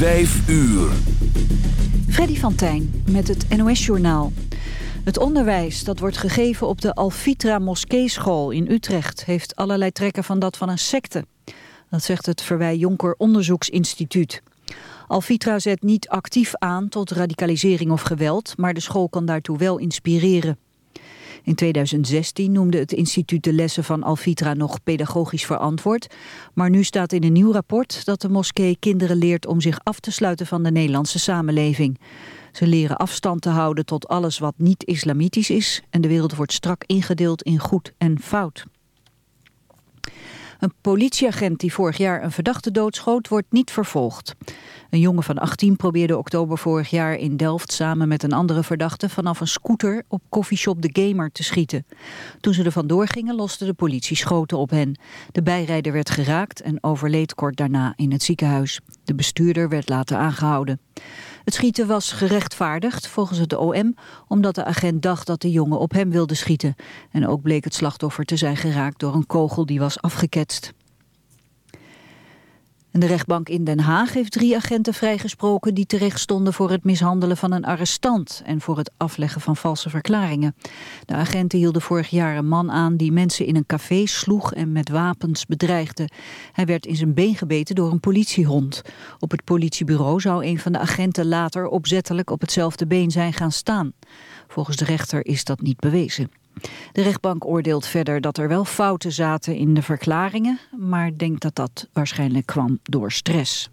Vijf uur. Freddy van Tijn met het NOS-journaal. Het onderwijs dat wordt gegeven op de Alfitra Moskeeschool in Utrecht... heeft allerlei trekken van dat van een secte. Dat zegt het Verwij Jonker Onderzoeksinstituut. Alfitra zet niet actief aan tot radicalisering of geweld... maar de school kan daartoe wel inspireren. In 2016 noemde het instituut de lessen van Alfitra nog pedagogisch verantwoord. Maar nu staat in een nieuw rapport dat de moskee kinderen leert om zich af te sluiten van de Nederlandse samenleving. Ze leren afstand te houden tot alles wat niet islamitisch is en de wereld wordt strak ingedeeld in goed en fout. Een politieagent die vorig jaar een verdachte doodschoot wordt niet vervolgd. Een jongen van 18 probeerde oktober vorig jaar in Delft samen met een andere verdachte vanaf een scooter op koffieshop De Gamer te schieten. Toen ze er vandoor gingen loste de politie schoten op hen. De bijrijder werd geraakt en overleed kort daarna in het ziekenhuis. De bestuurder werd later aangehouden. Het schieten was gerechtvaardigd volgens het OM omdat de agent dacht dat de jongen op hem wilde schieten. En ook bleek het slachtoffer te zijn geraakt door een kogel die was afgeketst. De rechtbank in Den Haag heeft drie agenten vrijgesproken die terecht stonden voor het mishandelen van een arrestant en voor het afleggen van valse verklaringen. De agenten hielden vorig jaar een man aan die mensen in een café sloeg en met wapens bedreigde. Hij werd in zijn been gebeten door een politiehond. Op het politiebureau zou een van de agenten later opzettelijk op hetzelfde been zijn gaan staan. Volgens de rechter is dat niet bewezen. De rechtbank oordeelt verder dat er wel fouten zaten in de verklaringen, maar denkt dat dat waarschijnlijk kwam door stress.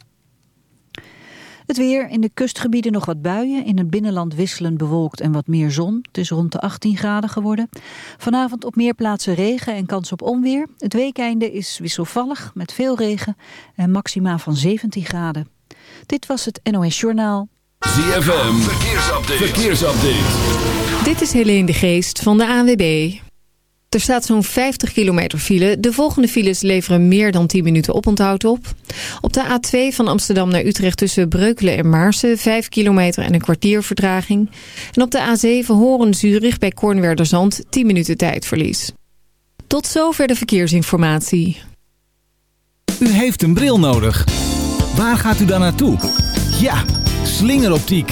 Het weer, in de kustgebieden nog wat buien, in het binnenland wisselend bewolkt en wat meer zon. Het is rond de 18 graden geworden. Vanavond op meer plaatsen regen en kans op onweer. Het weekeinde is wisselvallig met veel regen en maxima van 17 graden. Dit was het NOS Journaal. ZFM, verkeersupdate. verkeersupdate. Dit is Helene de Geest van de ANWB. Er staat zo'n 50 kilometer file. De volgende files leveren meer dan 10 minuten oponthoud op. Op de A2 van Amsterdam naar Utrecht tussen Breukelen en Maarsen... 5 kilometer en een kwartier vertraging. En op de A7 Horen-Zurich bij Kornwerderzand 10 minuten tijdverlies. Tot zover de verkeersinformatie. U heeft een bril nodig. Waar gaat u dan naartoe? Ja, slingeroptiek.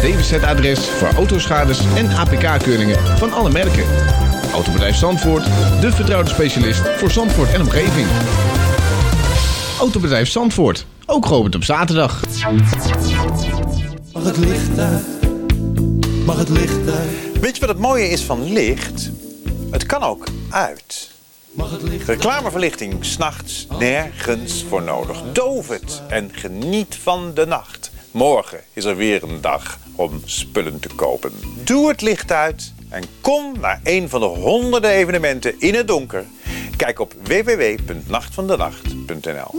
DWZ-adres voor autoschades en APK-keuringen van alle merken. Autobedrijf Zandvoort, de vertrouwde specialist voor Zandvoort en omgeving. Autobedrijf Zandvoort, ook geopend op zaterdag. Mag het licht uit? Mag het licht uit? Weet je wat het mooie is van licht? Het kan ook uit. Mag het licht Reclameverlichting, s'nachts nergens voor nodig. Doof het en geniet van de nacht. Morgen is er weer een dag om spullen te kopen. Doe het licht uit en kom naar een van de honderden evenementen in het donker. Kijk op www.nachtvandenacht.nl?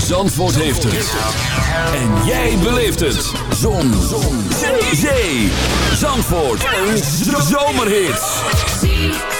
Zandvoort heeft het. En jij beleeft het. Zon. Zon. Zee. Zandvoort. Een zomerhit.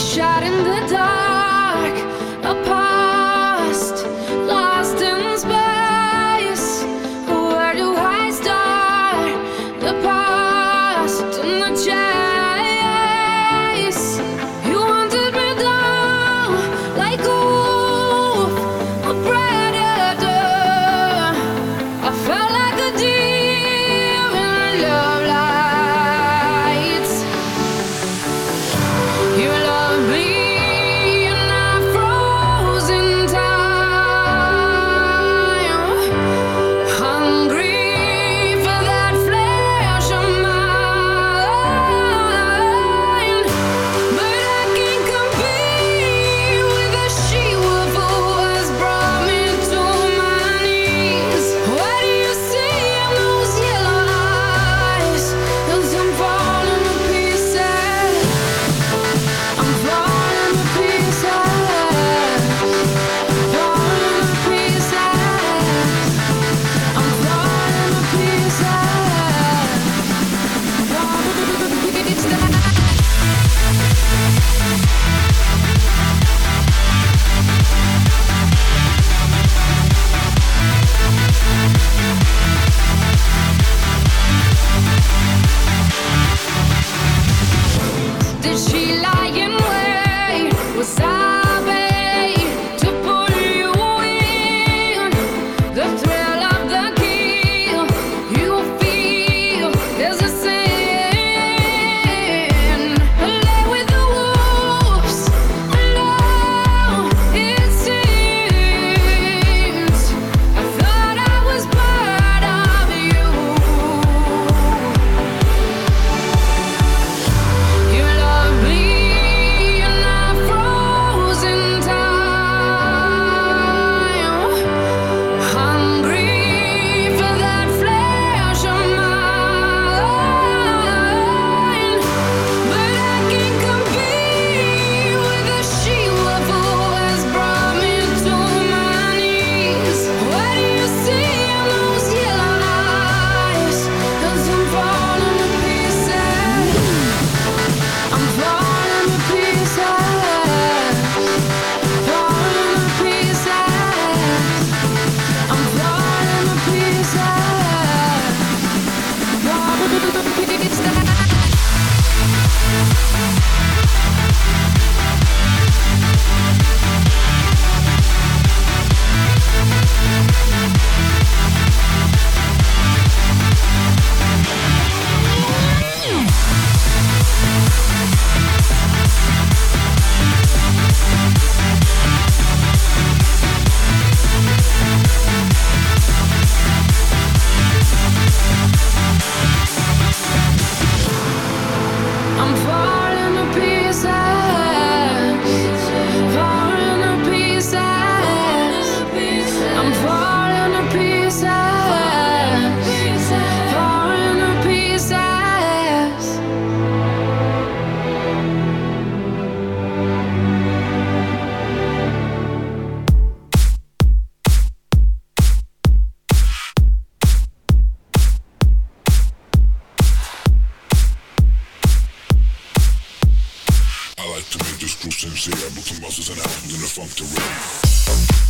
shot in the I like to make this groove sincere. I book some muscles and I'm gonna funk to rhythm.